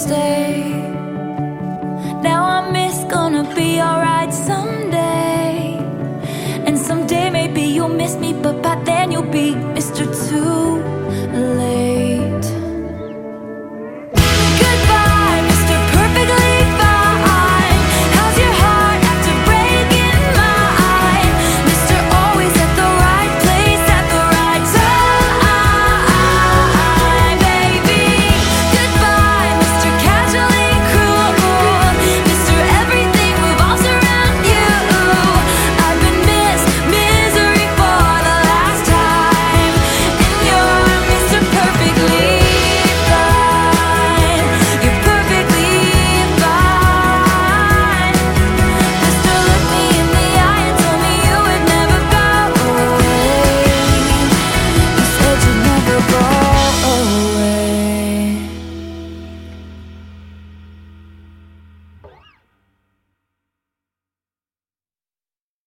stay. Now I miss gonna be alright someday. And someday maybe you'll miss me, but by then you'll be